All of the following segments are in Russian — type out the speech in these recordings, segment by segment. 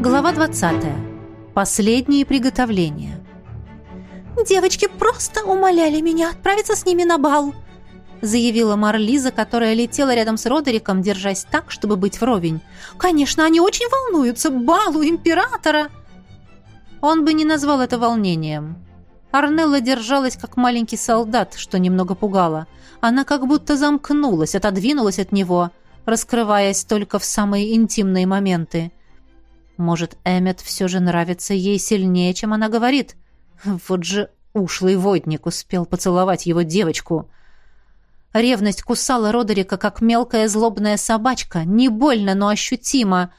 Глава 20. Последние приготовления. «Девочки просто умоляли меня отправиться с ними на бал», заявила Марлиза, которая летела рядом с Родериком, держась так, чтобы быть вровень. «Конечно, они очень волнуются. Балу императора!» Он бы не назвал это волнением. Арнелла держалась, как маленький солдат, что немного пугало. Она как будто замкнулась, отодвинулась от него, раскрываясь только в самые интимные моменты. Может, Эммет все же нравится ей сильнее, чем она говорит? Вот же ушлый водник успел поцеловать его девочку. Ревность кусала Родерика, как мелкая злобная собачка, не больно, но ощутимо,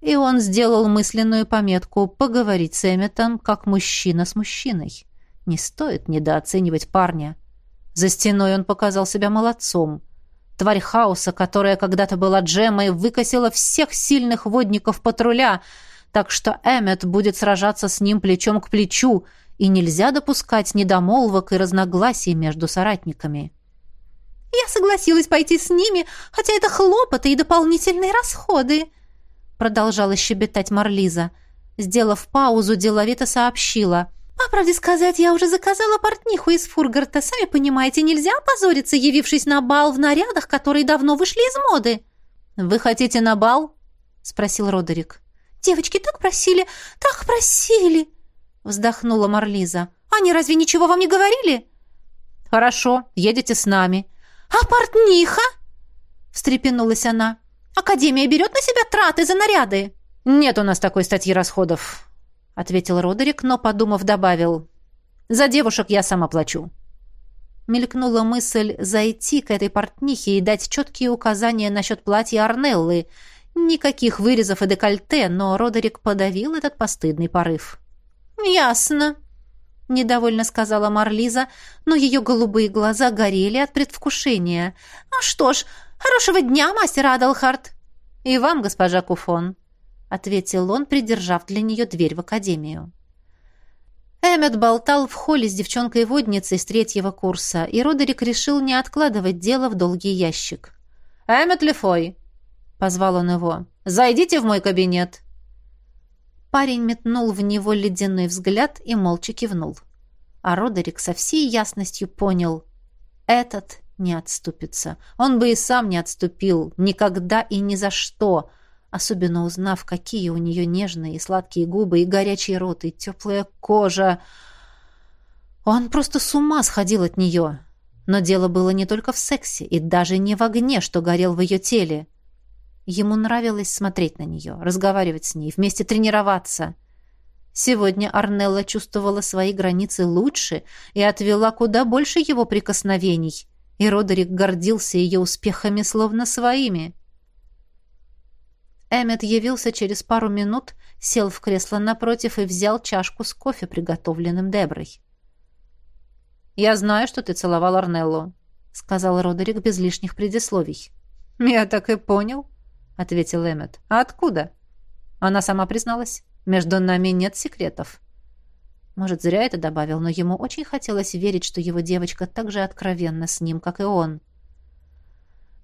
и он сделал мысленную пометку поговорить с Эмметом, как мужчина с мужчиной. Не стоит недооценивать парня. За стеной он показал себя молодцом. Тварь хаоса, которая когда-то была Джемой, выкосила всех сильных водников патруля, так что Эммет будет сражаться с ним плечом к плечу, и нельзя допускать недомолвок и разногласий между соратниками. «Я согласилась пойти с ними, хотя это хлопоты и дополнительные расходы», продолжала щебетать Марлиза. Сделав паузу, деловито сообщила. «По правде сказать, я уже заказала портниху из Фургарта. Сами понимаете, нельзя опозориться, явившись на бал в нарядах, которые давно вышли из моды». «Вы хотите на бал?» — спросил Родерик. «Девочки так просили, так просили!» — вздохнула Марлиза. «Они разве ничего вам не говорили?» «Хорошо, едете с нами». «А портниха?» — встрепенулась она. «Академия берет на себя траты за наряды?» «Нет у нас такой статьи расходов», ответил Родерик, но, подумав, добавил. «За девушек я сам оплачу». Мелькнула мысль зайти к этой портнихе и дать четкие указания насчет платья Арнеллы. Никаких вырезов и декольте, но Родерик подавил этот постыдный порыв. «Ясно», — недовольно сказала Марлиза, но ее голубые глаза горели от предвкушения. «Ну что ж, хорошего дня, мастер Адалхарт!» «И вам, госпожа Куфон!» — ответил он, придержав для нее дверь в академию. Эммет болтал в холле с девчонкой-водницей с третьего курса, и Родерик решил не откладывать дело в долгий ящик. «Эммет Лефой!» — позвал он его. «Зайдите в мой кабинет!» Парень метнул в него ледяной взгляд и молча кивнул. А Родерик со всей ясностью понял — этот не отступится. Он бы и сам не отступил, никогда и ни за что — особенно узнав, какие у нее нежные и сладкие губы, и горячий рот, и теплая кожа. Он просто с ума сходил от нее. Но дело было не только в сексе, и даже не в огне, что горел в ее теле. Ему нравилось смотреть на нее, разговаривать с ней, вместе тренироваться. Сегодня Арнелла чувствовала свои границы лучше и отвела куда больше его прикосновений, и Родерик гордился ее успехами словно своими. — Эммет явился через пару минут, сел в кресло напротив и взял чашку с кофе, приготовленным Деброй. «Я знаю, что ты целовал Арнеллу», — сказал Родерик без лишних предисловий. «Я так и понял», — ответил Эммет. «А откуда?» Она сама призналась. «Между нами нет секретов». Может, зря это добавил, но ему очень хотелось верить, что его девочка так же откровенна с ним, как и он.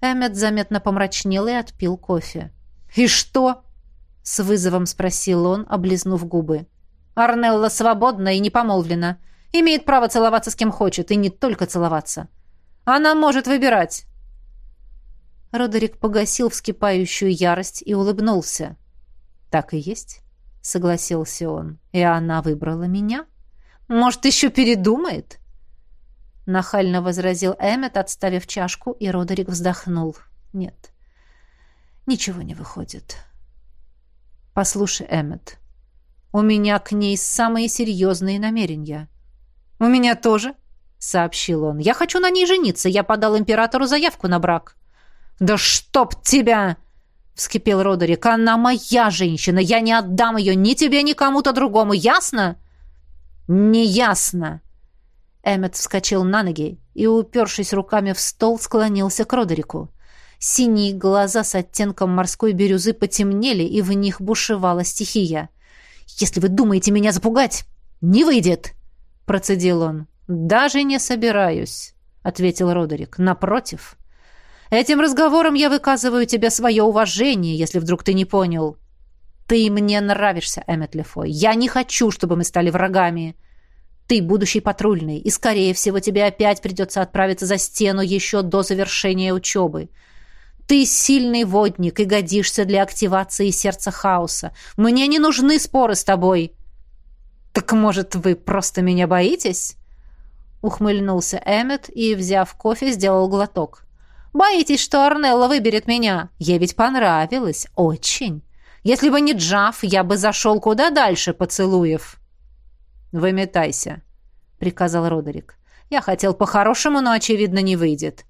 Эммет заметно помрачнел и отпил кофе. «И что?» — с вызовом спросил он, облизнув губы. «Арнелла свободна и не помолвлена. Имеет право целоваться с кем хочет, и не только целоваться. Она может выбирать». Родерик погасил вскипающую ярость и улыбнулся. «Так и есть», — согласился он. «И она выбрала меня? Может, еще передумает?» Нахально возразил Эммет, отставив чашку, и Родерик вздохнул. «Нет, Ничего не выходит. Послушай, Эммет, у меня к ней самые серьезные намерения. У меня тоже, сообщил он. Я хочу на ней жениться. Я подал императору заявку на брак. Да чтоб тебя! вскипел Родерик. Она моя женщина. Я не отдам ее ни тебе, ни кому-то другому. Ясно? Не ясно. Эммет вскочил на ноги и, упершись руками в стол, склонился к Родерику. Синие глаза с оттенком морской бирюзы потемнели, и в них бушевала стихия. «Если вы думаете меня запугать, не выйдет!» — процедил он. «Даже не собираюсь», — ответил Родерик. «Напротив, этим разговором я выказываю тебе свое уважение, если вдруг ты не понял». «Ты мне нравишься, Эммет Лефой. Я не хочу, чтобы мы стали врагами. Ты будущий патрульный, и, скорее всего, тебе опять придется отправиться за стену еще до завершения учебы. Ты сильный водник и годишься для активации сердца хаоса. Мне не нужны споры с тобой». «Так, может, вы просто меня боитесь?» Ухмыльнулся Эммет и, взяв кофе, сделал глоток. «Боитесь, что Арнелла выберет меня? Ей ведь понравилось. Очень. Если бы не Джав, я бы зашел куда дальше поцелуев». «Выметайся», — приказал Родерик. «Я хотел по-хорошему, но, очевидно, не выйдет».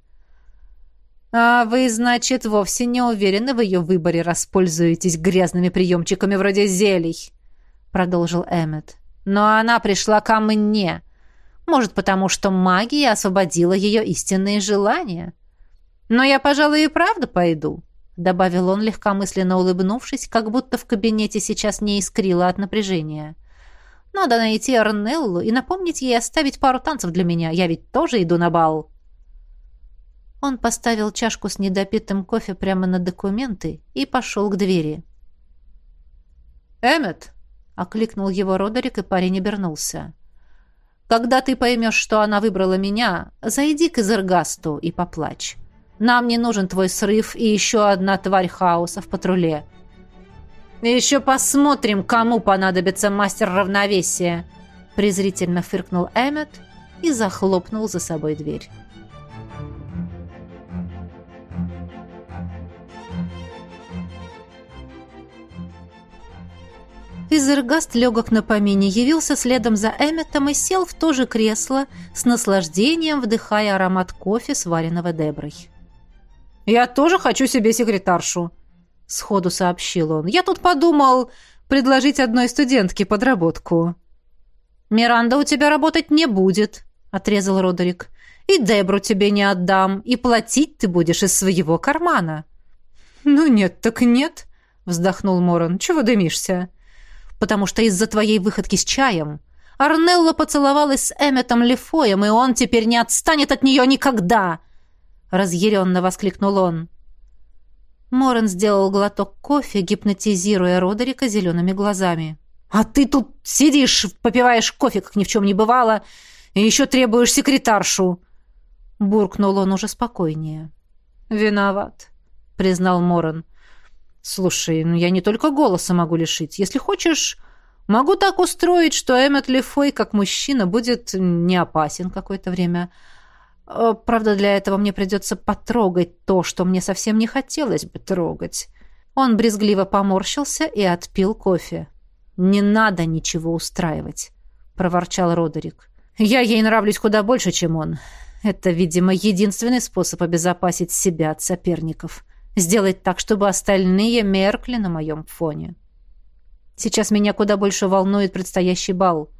«А вы, значит, вовсе не уверены в ее выборе, распользуетесь грязными приемчиками вроде зелий», — продолжил Эммет. «Но она пришла ко мне. Может, потому что магия освободила ее истинные желания. Но я, пожалуй, и правда пойду», — добавил он, легкомысленно улыбнувшись, как будто в кабинете сейчас не искрило от напряжения. «Надо найти Арнеллу и напомнить ей оставить пару танцев для меня. Я ведь тоже иду на бал». Он поставил чашку с недопитым кофе прямо на документы и пошел к двери. «Эммет!» — окликнул его Родерик, и парень обернулся. Когда ты поймешь, что она выбрала меня, зайди к Изергасту и поплачь. Нам не нужен твой срыв и еще одна тварь хаоса в патруле. Еще посмотрим, кому понадобится мастер равновесия, презрительно фыркнул Эммет и захлопнул за собой дверь. Изергаст легок на помине, явился следом за Эмметом и сел в то же кресло, с наслаждением вдыхая аромат кофе, сваренного Деброй. «Я тоже хочу себе секретаршу», — сходу сообщил он. «Я тут подумал предложить одной студентке подработку». «Миранда у тебя работать не будет», — отрезал Родерик. «И Дебру тебе не отдам, и платить ты будешь из своего кармана». «Ну нет, так нет», — вздохнул Моран. «Чего дымишься?» Потому что из-за твоей выходки с чаем Арнелла поцеловалась с Эмметом Лефоем, и он теперь не отстанет от нее никогда!» Разъяренно воскликнул он. Морен сделал глоток кофе, гипнотизируя Родерика зелеными глазами. «А ты тут сидишь, попиваешь кофе, как ни в чем не бывало, и еще требуешь секретаршу!» Буркнул он уже спокойнее. «Виноват», — признал Морен. «Слушай, ну я не только голоса могу лишить. Если хочешь, могу так устроить, что Эммет Лефой, как мужчина, будет не опасен какое-то время. Э, правда, для этого мне придется потрогать то, что мне совсем не хотелось бы трогать». Он брезгливо поморщился и отпил кофе. «Не надо ничего устраивать», — проворчал Родерик. «Я ей нравлюсь куда больше, чем он. Это, видимо, единственный способ обезопасить себя от соперников». Сделать так, чтобы остальные меркли на моем фоне. Сейчас меня куда больше волнует предстоящий бал.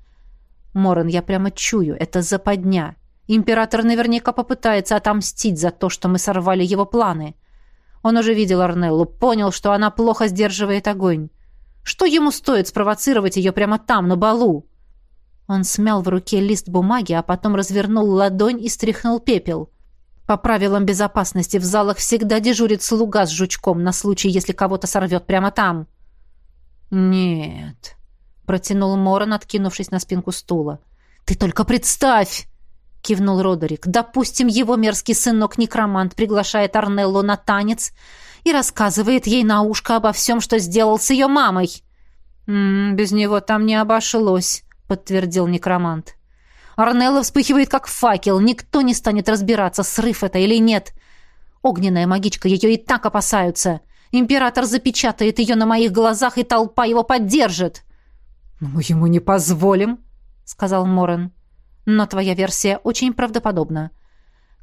Моран, я прямо чую, это западня. Император наверняка попытается отомстить за то, что мы сорвали его планы. Он уже видел Арнеллу, понял, что она плохо сдерживает огонь. Что ему стоит спровоцировать ее прямо там, на балу? Он смял в руке лист бумаги, а потом развернул ладонь и стряхнул пепел. По правилам безопасности в залах всегда дежурит слуга с жучком на случай, если кого-то сорвет прямо там. «Нет», — протянул Моран, откинувшись на спинку стула. «Ты только представь!» — кивнул Родерик. «Допустим, его мерзкий сынок-некромант приглашает Арнеллу на танец и рассказывает ей на ушко обо всем, что сделал с ее мамой». «М -м, «Без него там не обошлось», — подтвердил некромант. Арнелла вспыхивает, как факел. Никто не станет разбираться, срыв это или нет. Огненная магичка, ее и так опасаются. Император запечатает ее на моих глазах, и толпа его поддержит. «Мы ему не позволим», — сказал Морен. «Но твоя версия очень правдоподобна.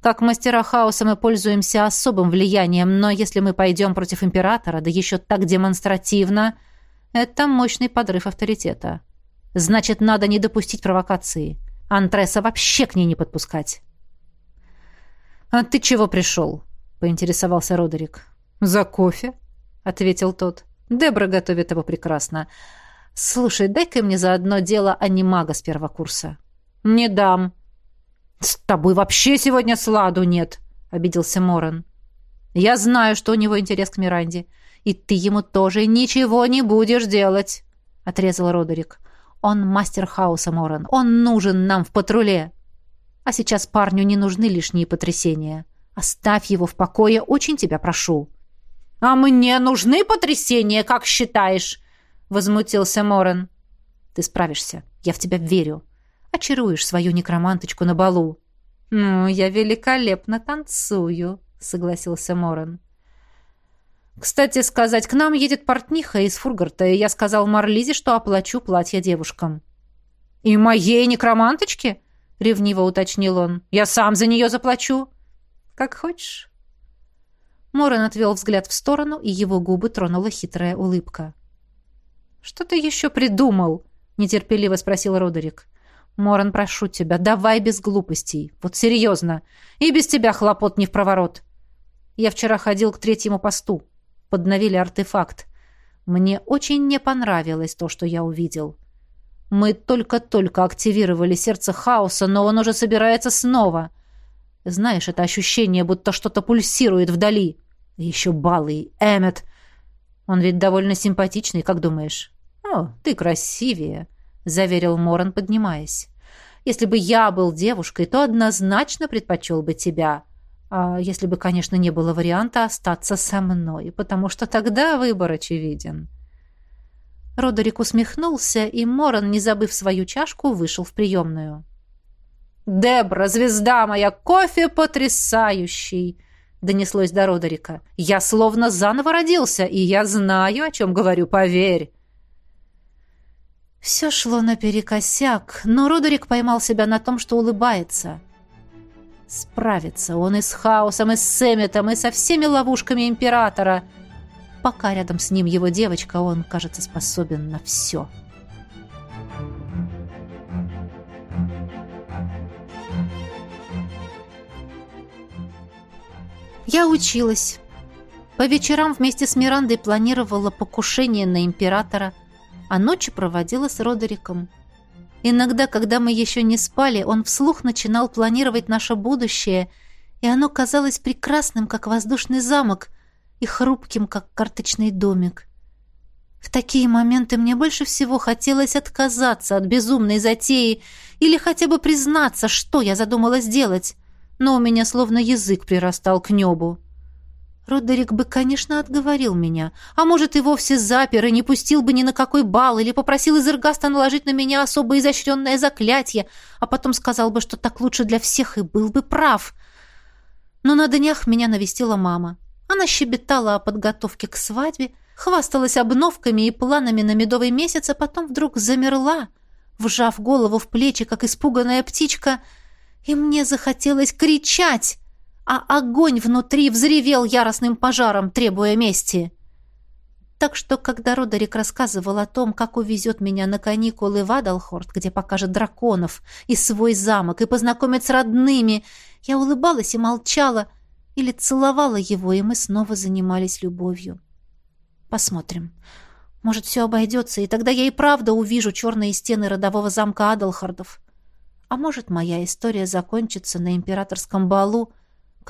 Как мастера хаоса мы пользуемся особым влиянием, но если мы пойдем против императора, да еще так демонстративно, это мощный подрыв авторитета. Значит, надо не допустить провокации. Антреса вообще к ней не подпускать. «А ты чего пришел?» — поинтересовался Родерик. «За кофе», — ответил тот. «Дебра готовит его прекрасно. Слушай, дай-ка мне заодно дело анимага с первого курса». «Не дам». «С тобой вообще сегодня сладу нет», — обиделся Моран. «Я знаю, что у него интерес к Миранде. И ты ему тоже ничего не будешь делать, — отрезал Родерик. Он мастер хаоса, Моран. Он нужен нам в патруле. А сейчас парню не нужны лишние потрясения. Оставь его в покое, очень тебя прошу. А мне нужны потрясения, как считаешь? возмутился Моран. Ты справишься. Я в тебя верю. Очаруешь свою некроманточку на балу. Ну, я великолепно танцую, согласился Моран. Кстати сказать, к нам едет портниха из Фургарта, и я сказал Марлизе, что оплачу платье девушкам. «И моей некроманточке?» — ревниво уточнил он. «Я сам за нее заплачу». «Как хочешь». Моран отвел взгляд в сторону, и его губы тронула хитрая улыбка. «Что ты еще придумал?» — нетерпеливо спросил Родерик. «Моран, прошу тебя, давай без глупостей. Вот серьезно. И без тебя хлопот не в проворот. Я вчера ходил к третьему посту. Подновили артефакт. Мне очень не понравилось то, что я увидел. Мы только-только активировали сердце хаоса, но он уже собирается снова. Знаешь, это ощущение, будто что-то пульсирует вдали. Еще Балый, Эммет. Он ведь довольно симпатичный, как думаешь? О, ты красивее, заверил Моран, поднимаясь. Если бы я был девушкой, то однозначно предпочел бы тебя. А если бы, конечно, не было варианта остаться со мной, потому что тогда выбор очевиден. Родерик усмехнулся, и Моран, не забыв свою чашку, вышел в приемную. «Дебра, звезда моя, кофе потрясающий!» — донеслось до Родерика. «Я словно заново родился, и я знаю, о чем говорю, поверь!» Все шло наперекосяк, но Родерик поймал себя на том, что улыбается. Справится он и с хаосом, и с Сэмметом, и со всеми ловушками Императора. Пока рядом с ним его девочка, он, кажется, способен на все. Я училась. По вечерам вместе с Мирандой планировала покушение на императора – а ночи проводила с Родериком. Иногда, когда мы еще не спали, он вслух начинал планировать наше будущее, и оно казалось прекрасным, как воздушный замок, и хрупким, как карточный домик. В такие моменты мне больше всего хотелось отказаться от безумной затеи или хотя бы признаться, что я задумала сделать, но у меня словно язык прирастал к небу. Родерик бы, конечно, отговорил меня, а может и вовсе запер и не пустил бы ни на какой бал или попросил из Иргаста наложить на меня особо изощренное заклятие, а потом сказал бы, что так лучше для всех и был бы прав. Но на днях меня навестила мама. Она щебетала о подготовке к свадьбе, хвасталась обновками и планами на медовый месяц, а потом вдруг замерла, вжав голову в плечи, как испуганная птичка, и мне захотелось кричать а огонь внутри взревел яростным пожаром, требуя мести. Так что, когда Родерик рассказывал о том, как увезет меня на каникулы в Адалхорд, где покажет драконов и свой замок, и познакомит с родными, я улыбалась и молчала, или целовала его, и мы снова занимались любовью. Посмотрим. Может, все обойдется, и тогда я и правда увижу черные стены родового замка Адалхардов. А может, моя история закончится на императорском балу,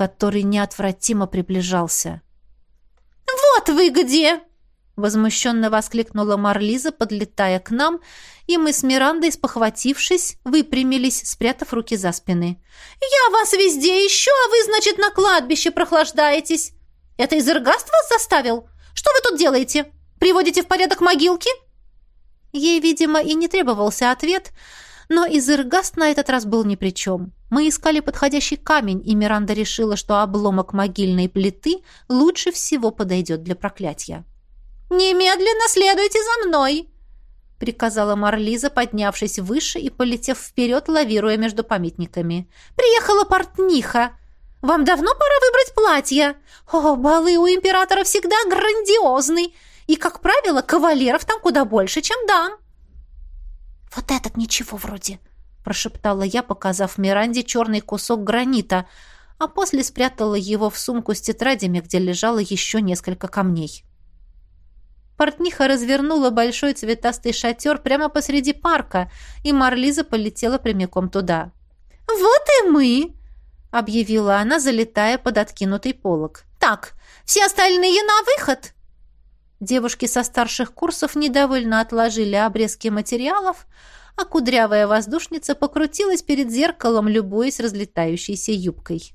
который неотвратимо приближался. «Вот вы где!» — возмущенно воскликнула Марлиза, подлетая к нам, и мы с Мирандой, спохватившись, выпрямились, спрятав руки за спины. «Я вас везде ищу, а вы, значит, на кладбище прохлаждаетесь. Это Изергаст вас заставил? Что вы тут делаете? Приводите в порядок могилки?» Ей, видимо, и не требовался ответ, но Изергаст на этот раз был ни при чем. Мы искали подходящий камень, и Миранда решила, что обломок могильной плиты лучше всего подойдет для проклятия. «Немедленно следуйте за мной!» — приказала Марлиза, поднявшись выше и полетев вперед, лавируя между памятниками. «Приехала портниха! Вам давно пора выбрать платье? О, балы у императора всегда грандиозный, и, как правило, кавалеров там куда больше, чем дам!» «Вот этот ничего вроде!» — прошептала я, показав Миранде черный кусок гранита, а после спрятала его в сумку с тетрадями, где лежало еще несколько камней. Портниха развернула большой цветастый шатер прямо посреди парка, и Марлиза полетела прямиком туда. «Вот и мы!» — объявила она, залетая под откинутый полог. «Так, все остальные на выход!» Девушки со старших курсов недовольно отложили обрезки материалов, а кудрявая воздушница покрутилась перед зеркалом, любуясь разлетающейся юбкой.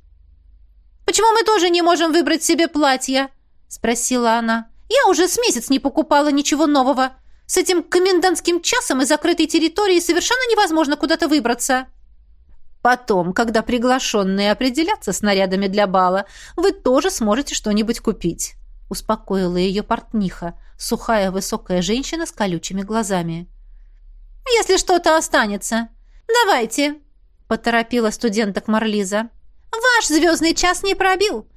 «Почему мы тоже не можем выбрать себе платье?» — спросила она. «Я уже с месяц не покупала ничего нового. С этим комендантским часом и закрытой территорией совершенно невозможно куда-то выбраться». Потом, когда приглашенные определятся с нарядами для бала, вы тоже сможете что-нибудь купить», — успокоила ее портниха, сухая высокая женщина с колючими глазами. «Если что-то останется. Давайте», — поторопила студенток Марлиза. «Ваш звездный час не пробил.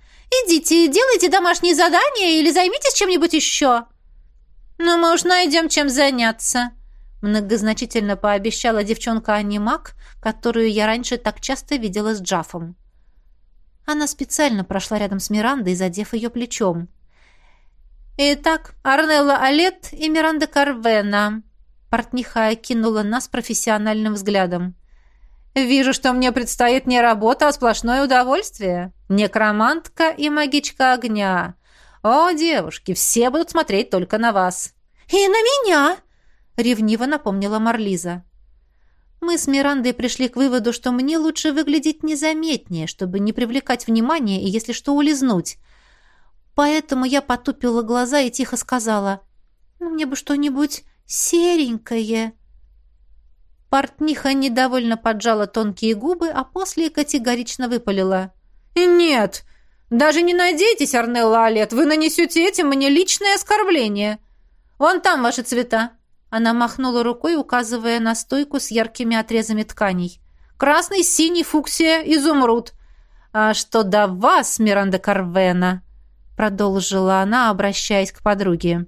Идите, делайте домашние задания или займитесь чем-нибудь еще». «Ну, мы уж найдем, чем заняться», Многозначительно пообещала девчонка Анимак, которую я раньше так часто видела с Джафом. Она специально прошла рядом с Мирандой, задев ее плечом. «Итак, Арнелла Алет и Миранда Карвена», — портниха окинула нас профессиональным взглядом. «Вижу, что мне предстоит не работа, а сплошное удовольствие. Некромантка и магичка огня. О, девушки, все будут смотреть только на вас». «И на меня!» ревниво напомнила Марлиза. Мы с Мирандой пришли к выводу, что мне лучше выглядеть незаметнее, чтобы не привлекать внимания и, если что, улизнуть. Поэтому я потупила глаза и тихо сказала, «Ну, «Мне бы что-нибудь серенькое». Портниха недовольно поджала тонкие губы, а после категорично выпалила. «Нет, даже не надейтесь, Арнелла Алет, вы нанесете этим мне личное оскорбление. Вон там ваши цвета. Она махнула рукой, указывая на стойку с яркими отрезами тканей. «Красный, синий, фуксия, изумруд. А что до вас, Миранда Карвена?» Продолжила она, обращаясь к подруге.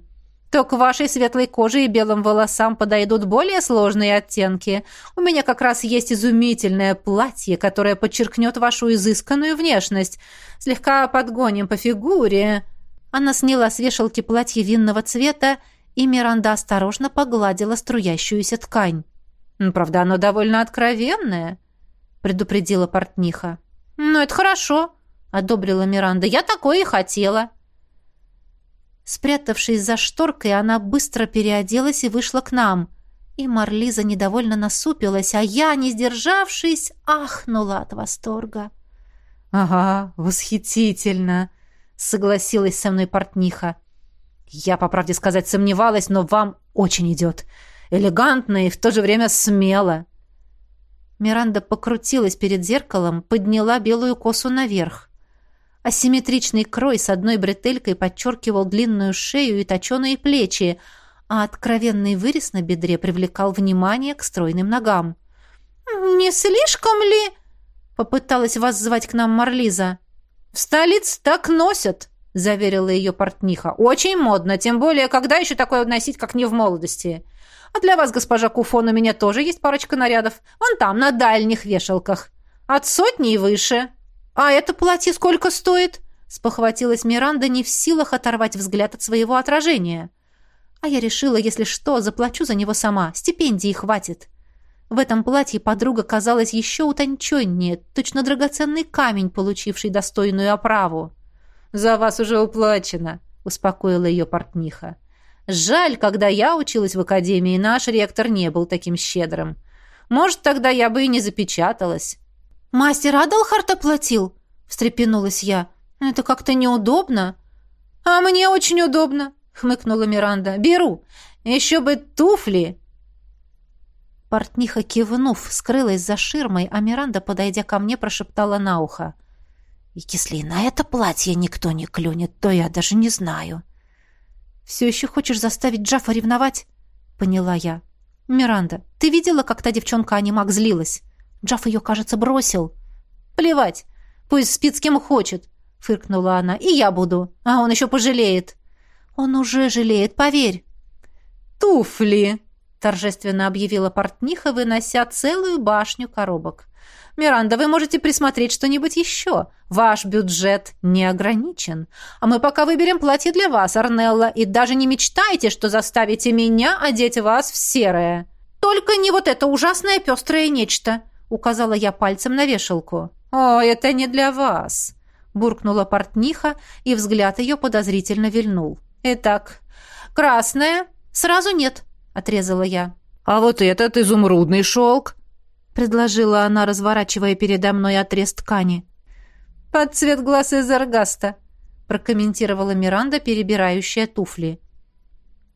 «То к вашей светлой коже и белым волосам подойдут более сложные оттенки. У меня как раз есть изумительное платье, которое подчеркнет вашу изысканную внешность. Слегка подгоним по фигуре». Она сняла с вешалки платье винного цвета и Миранда осторожно погладила струящуюся ткань. «Правда, оно довольно откровенное», — предупредила портниха. «Ну, это хорошо», — одобрила Миранда. «Я такое и хотела». Спрятавшись за шторкой, она быстро переоделась и вышла к нам. И Марлиза недовольно насупилась, а я, не сдержавшись, ахнула от восторга. «Ага, восхитительно!» — согласилась со мной портниха. Я, по правде сказать, сомневалась, но вам очень идет. Элегантно и в то же время смело. Миранда покрутилась перед зеркалом, подняла белую косу наверх. Асимметричный крой с одной бретелькой подчеркивал длинную шею и точеные плечи, а откровенный вырез на бедре привлекал внимание к стройным ногам. «Не слишком ли?» — попыталась воззвать к нам Марлиза. «В столице так носят!» — заверила ее портниха. «Очень модно, тем более, когда еще такое носить, как не в молодости. А для вас, госпожа Куфон, у меня тоже есть парочка нарядов. Вон там, на дальних вешалках. От сотни и выше». «А это платье сколько стоит?» — спохватилась Миранда, не в силах оторвать взгляд от своего отражения. А я решила, если что, заплачу за него сама. Стипендии хватит. В этом платье подруга казалась еще утонченнее, точно драгоценный камень, получивший достойную оправу. «За вас уже уплачено», — успокоила ее портниха. «Жаль, когда я училась в академии, наш ректор не был таким щедрым. Может, тогда я бы и не запечаталась». «Мастер Адалхарт оплатил?» — встрепенулась я. «Это как-то неудобно». «А мне очень удобно», — хмыкнула Миранда. «Беру. Еще бы туфли». Портниха, кивнув, скрылась за ширмой, а Миранда, подойдя ко мне, прошептала на ухо. И если на это платье никто не клюнет, то я даже не знаю. «Все еще хочешь заставить Джафа ревновать?» — поняла я. «Миранда, ты видела, как та девчонка Анимак злилась? Джаф ее, кажется, бросил». «Плевать, пусть спит с кем хочет», — фыркнула она. «И я буду, а он еще пожалеет». «Он уже жалеет, поверь». «Туфли!» — торжественно объявила портниха, вынося целую башню коробок. Миранда, вы можете присмотреть что-нибудь еще. Ваш бюджет не ограничен. А мы пока выберем платье для вас, Арнелла, и даже не мечтайте, что заставите меня одеть вас в серое. Только не вот это ужасное пестрое нечто, указала я пальцем на вешалку. О, это не для вас, буркнула портниха, и взгляд ее подозрительно вильнул. Итак, красное? Сразу нет, отрезала я. А вот этот изумрудный шелк? Предложила она, разворачивая передо мной отрез ткани. Под цвет глаз из аргаста, прокомментировала Миранда, перебирающая туфли.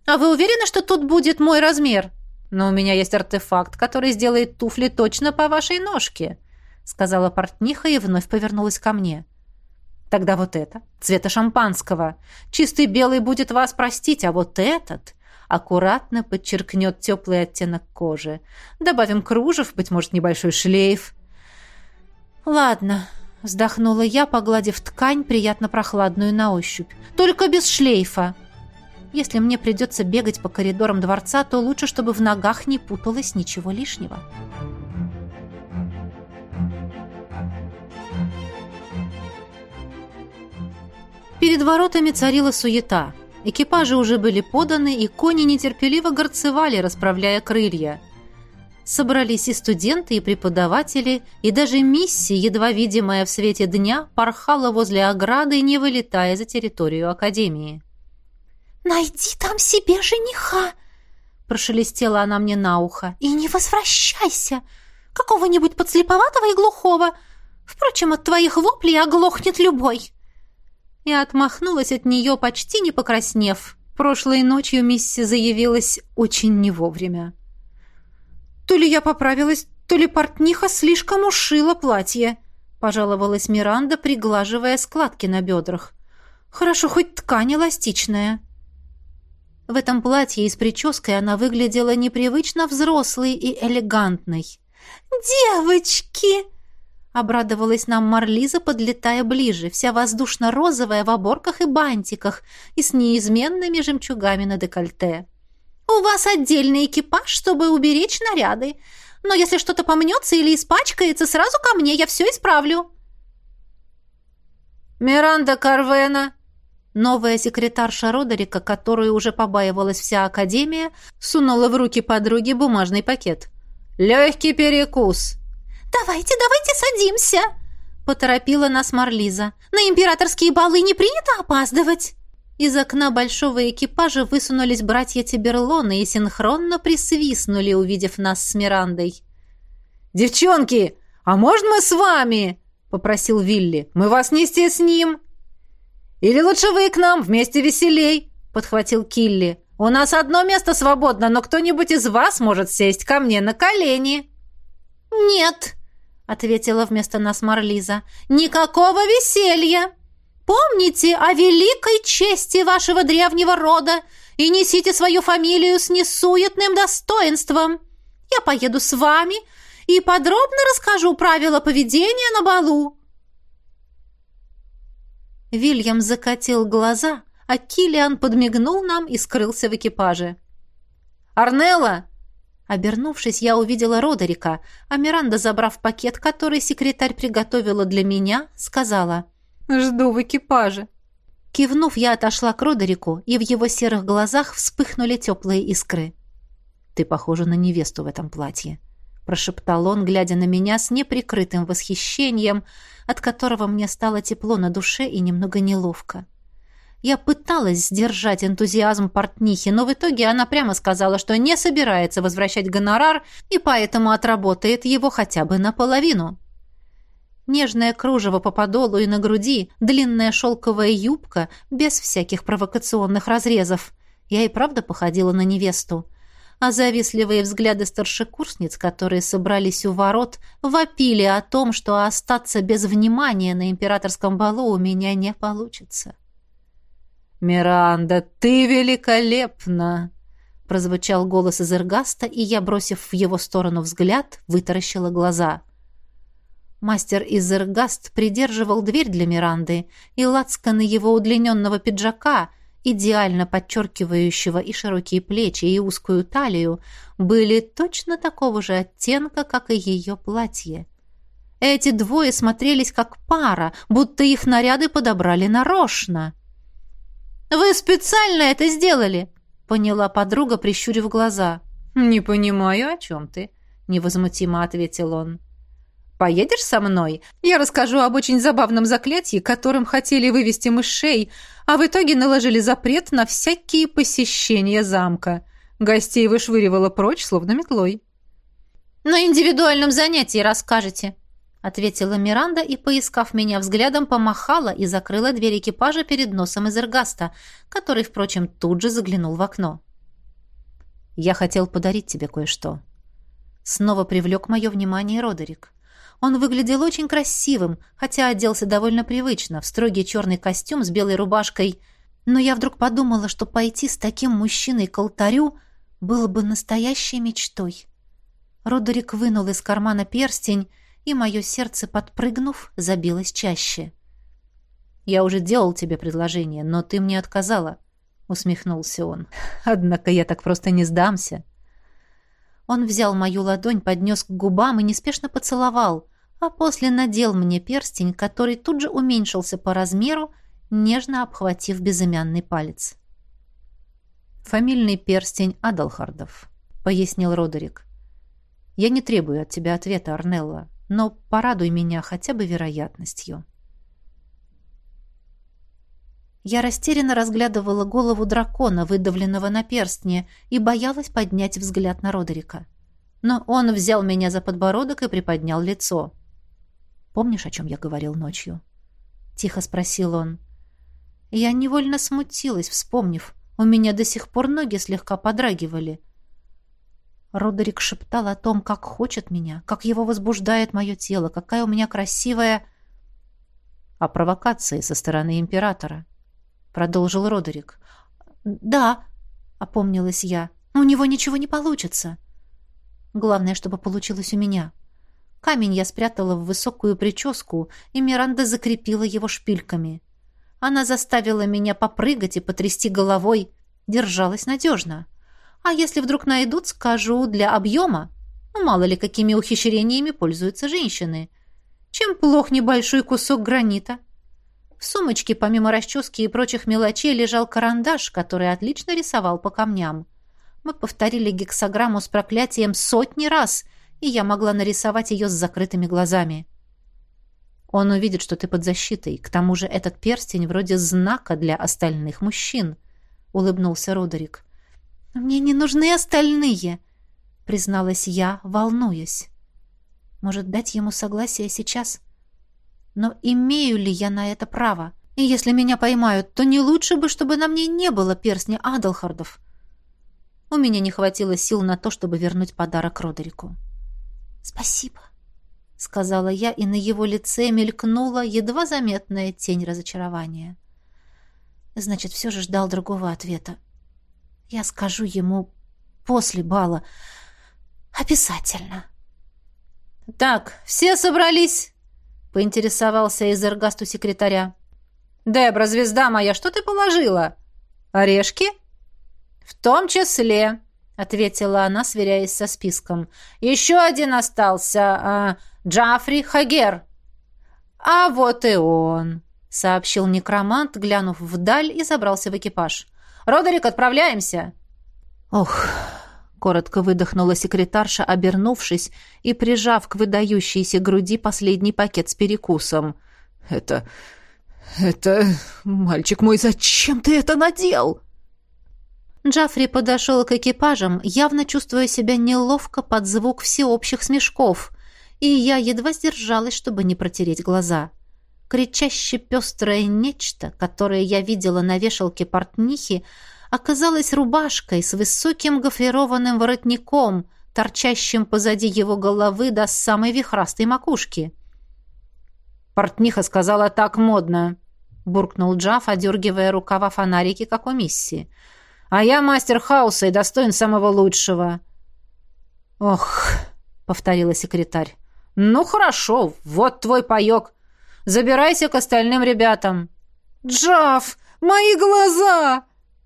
А вы уверены, что тут будет мой размер? Но у меня есть артефакт, который сделает туфли точно по вашей ножке, сказала портниха и вновь повернулась ко мне. Тогда вот это, цвета шампанского. Чистый белый будет вас простить, а вот этот аккуратно подчеркнет теплый оттенок кожи. Добавим кружев, быть может, небольшой шлейф. Ладно, вздохнула я, погладив ткань, приятно прохладную на ощупь. Только без шлейфа. Если мне придется бегать по коридорам дворца, то лучше, чтобы в ногах не путалось ничего лишнего. Перед воротами царила суета. Экипажи уже были поданы, и кони нетерпеливо горцевали, расправляя крылья. Собрались и студенты, и преподаватели, и даже миссия, едва видимая в свете дня, порхала возле ограды, не вылетая за территорию Академии. «Найди там себе жениха!» Прошелестела она мне на ухо. «И не возвращайся! Какого-нибудь подслеповатого и глухого! Впрочем, от твоих воплей оглохнет любой!» Я отмахнулась от нее, почти не покраснев. Прошлой ночью мисси заявилась очень не вовремя. «То ли я поправилась, то ли портниха слишком ушила платье», пожаловалась Миранда, приглаживая складки на бедрах. «Хорошо, хоть ткань эластичная». В этом платье и с прической она выглядела непривычно взрослой и элегантной. «Девочки!» — обрадовалась нам Марлиза, подлетая ближе, вся воздушно-розовая в оборках и бантиках и с неизменными жемчугами на декольте. «У вас отдельный экипаж, чтобы уберечь наряды. Но если что-то помнется или испачкается, сразу ко мне, я все исправлю». «Миранда Карвена!» Новая секретарша Родерика, которую уже побаивалась вся Академия, сунула в руки подруги бумажный пакет. «Легкий перекус!» «Давайте, давайте садимся!» — поторопила нас Марлиза. «На императорские балы не принято опаздывать!» Из окна большого экипажа высунулись братья Тиберлоны и синхронно присвистнули, увидев нас с Мирандой. «Девчонки, а можно мы с вами?» — попросил Вилли. «Мы вас нести с ним!» «Или лучше вы к нам, вместе веселей», — подхватил Килли. «У нас одно место свободно, но кто-нибудь из вас может сесть ко мне на колени». «Нет», — ответила вместо нас Марлиза, — «никакого веселья. Помните о великой чести вашего древнего рода и несите свою фамилию с несуетным достоинством. Я поеду с вами и подробно расскажу правила поведения на балу. Вильям закатил глаза, а Килиан подмигнул нам и скрылся в экипаже. «Арнелла!» Обернувшись, я увидела Родерика, а Миранда, забрав пакет, который секретарь приготовила для меня, сказала «Жду в экипаже». Кивнув, я отошла к Родерику, и в его серых глазах вспыхнули теплые искры. «Ты похожа на невесту в этом платье», — прошептал он, глядя на меня с неприкрытым восхищением, от которого мне стало тепло на душе и немного неловко. Я пыталась сдержать энтузиазм портнихи, но в итоге она прямо сказала, что не собирается возвращать гонорар и поэтому отработает его хотя бы наполовину. Нежное кружево по подолу и на груди, длинная шелковая юбка, без всяких провокационных разрезов. Я и правда походила на невесту а завистливые взгляды старшекурсниц, которые собрались у ворот, вопили о том, что остаться без внимания на императорском балу у меня не получится. «Миранда, ты великолепна!» прозвучал голос из Эргаста, и я, бросив в его сторону взгляд, вытаращила глаза. Мастер из Эргаст придерживал дверь для Миранды, и лацканы его удлиненного пиджака — идеально подчеркивающего и широкие плечи, и узкую талию, были точно такого же оттенка, как и ее платье. Эти двое смотрелись как пара, будто их наряды подобрали нарочно. «Вы специально это сделали?» — поняла подруга, прищурив глаза. «Не понимаю, о чем ты», — невозмутимо ответил он. Поедешь со мной? Я расскажу об очень забавном заклятии, которым хотели вывести мышей, а в итоге наложили запрет на всякие посещения замка. Гостей вышвыривала прочь, словно метлой. «На индивидуальном занятии расскажете», — ответила Миранда и, поискав меня взглядом, помахала и закрыла дверь экипажа перед носом из Эргаста, который, впрочем, тут же заглянул в окно. «Я хотел подарить тебе кое-что». Снова привлек мое внимание Родерик. Он выглядел очень красивым, хотя оделся довольно привычно, в строгий черный костюм с белой рубашкой. Но я вдруг подумала, что пойти с таким мужчиной к алтарю было бы настоящей мечтой. Родерик вынул из кармана перстень, и мое сердце, подпрыгнув, забилось чаще. «Я уже делал тебе предложение, но ты мне отказала», — усмехнулся он. «Однако я так просто не сдамся». Он взял мою ладонь, поднес к губам и неспешно поцеловал, а после надел мне перстень, который тут же уменьшился по размеру, нежно обхватив безымянный палец. «Фамильный перстень Адалхардов», — пояснил Родерик. «Я не требую от тебя ответа, Арнелла, но порадуй меня хотя бы вероятностью». Я растерянно разглядывала голову дракона, выдавленного на перстне, и боялась поднять взгляд на Родерика. Но он взял меня за подбородок и приподнял лицо. «Помнишь, о чем я говорил ночью?» — тихо спросил он. Я невольно смутилась, вспомнив. У меня до сих пор ноги слегка подрагивали. Родерик шептал о том, как хочет меня, как его возбуждает мое тело, какая у меня красивая... О провокации со стороны императора продолжил Родерик. Да, опомнилась я. Но у него ничего не получится. Главное, чтобы получилось у меня. Камень я спрятала в высокую прическу, и Миранда закрепила его шпильками. Она заставила меня попрыгать и потрясти головой, держалась надежно. А если вдруг найдут, скажу, для объема. Ну, мало ли, какими ухищрениями пользуются женщины. Чем плох небольшой кусок гранита? В сумочке, помимо расчески и прочих мелочей, лежал карандаш, который отлично рисовал по камням. Мы повторили гексограмму с проклятием сотни раз, и я могла нарисовать ее с закрытыми глазами. Он увидит, что ты под защитой. К тому же этот перстень вроде знака для остальных мужчин, — улыбнулся Родерик. «Мне не нужны остальные», — призналась я, волнуясь. «Может, дать ему согласие сейчас?» Но имею ли я на это право? И если меня поймают, то не лучше бы, чтобы на мне не было перстня Адалхардов. У меня не хватило сил на то, чтобы вернуть подарок Родерику. «Спасибо», — сказала я, и на его лице мелькнула едва заметная тень разочарования. Значит, все же ждал другого ответа. Я скажу ему после бала. Обязательно. «Так, все собрались?» Поинтересовался Эзергаст у секретаря. «Дебра, звезда моя, что ты положила? Орешки?» «В том числе», — ответила она, сверяясь со списком. «Еще один остался. А, Джафри Хагер». «А вот и он», — сообщил некромант, глянув вдаль и забрался в экипаж. «Родерик, отправляемся!» «Ох!» Коротко выдохнула секретарша, обернувшись и прижав к выдающейся груди последний пакет с перекусом. «Это... это... мальчик мой, зачем ты это надел?» Джафри подошел к экипажам, явно чувствуя себя неловко под звук всеобщих смешков, и я едва сдержалась, чтобы не протереть глаза. Кричаще пестрое нечто, которое я видела на вешалке портнихи, оказалась рубашкой с высоким гофрированным воротником, торчащим позади его головы до самой вихрастой макушки. «Портниха сказала так модно», — буркнул Джаф, одергивая рукава фонарики, как у мисси. «А я мастер хаоса и достоин самого лучшего». «Ох», — повторила секретарь. «Ну, хорошо, вот твой паек. Забирайся к остальным ребятам». «Джаф, мои глаза!»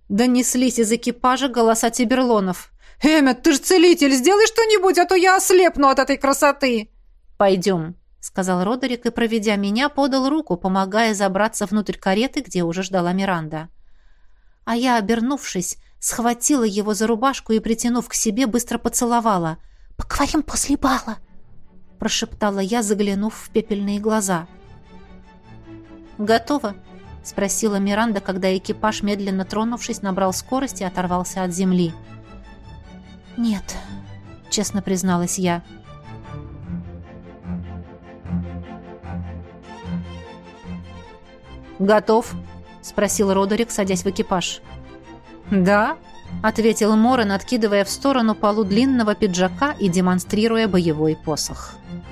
Донеслись из экипажа голоса Тиберлонов. «Эммет, ты ж целитель, сделай что-нибудь, а то я ослепну от этой красоты!» «Пойдем», — сказал Родерик и, проведя меня, подал руку, помогая забраться внутрь кареты, где уже ждала Миранда. А я, обернувшись, схватила его за рубашку и, притянув к себе, быстро поцеловала. «Поговорим после бала», прошептала я, заглянув в пепельные глаза. «Готово?» — спросила Миранда, когда экипаж, медленно тронувшись, набрал скорость и оторвался от земли. «Нет», — честно призналась я. «Готов?» — спросил Родерик, садясь в экипаж. «Да», — ответил Морен, откидывая в сторону полу длинного пиджака и демонстрируя боевой посох. «Да».